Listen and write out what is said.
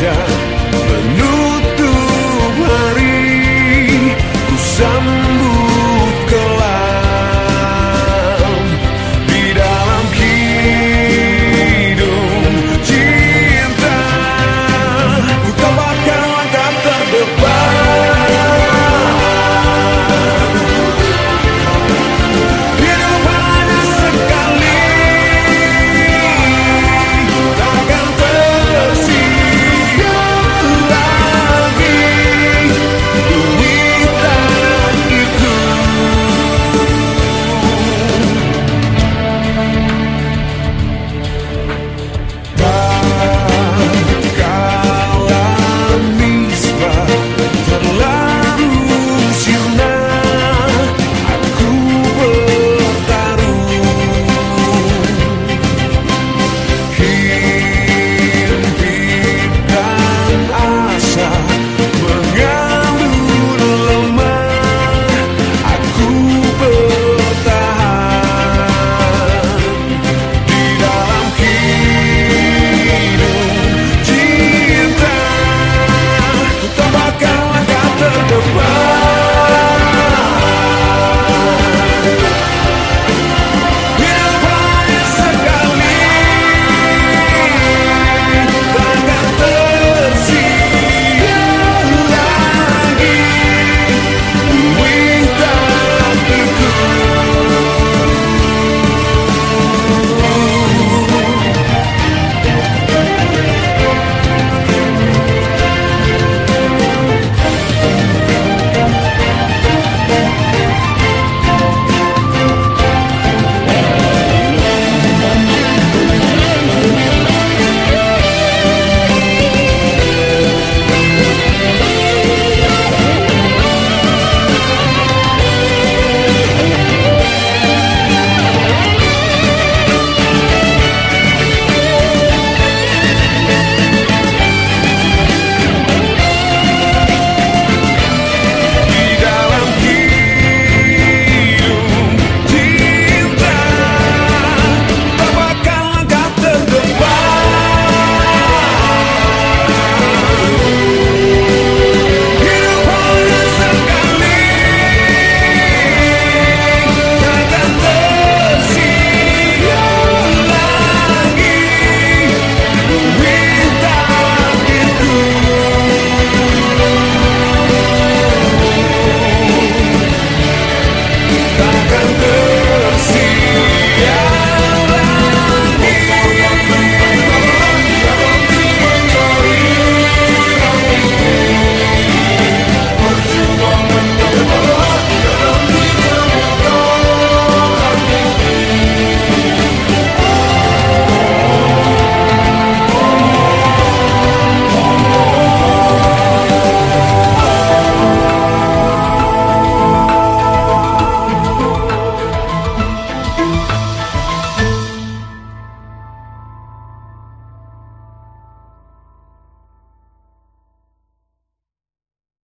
já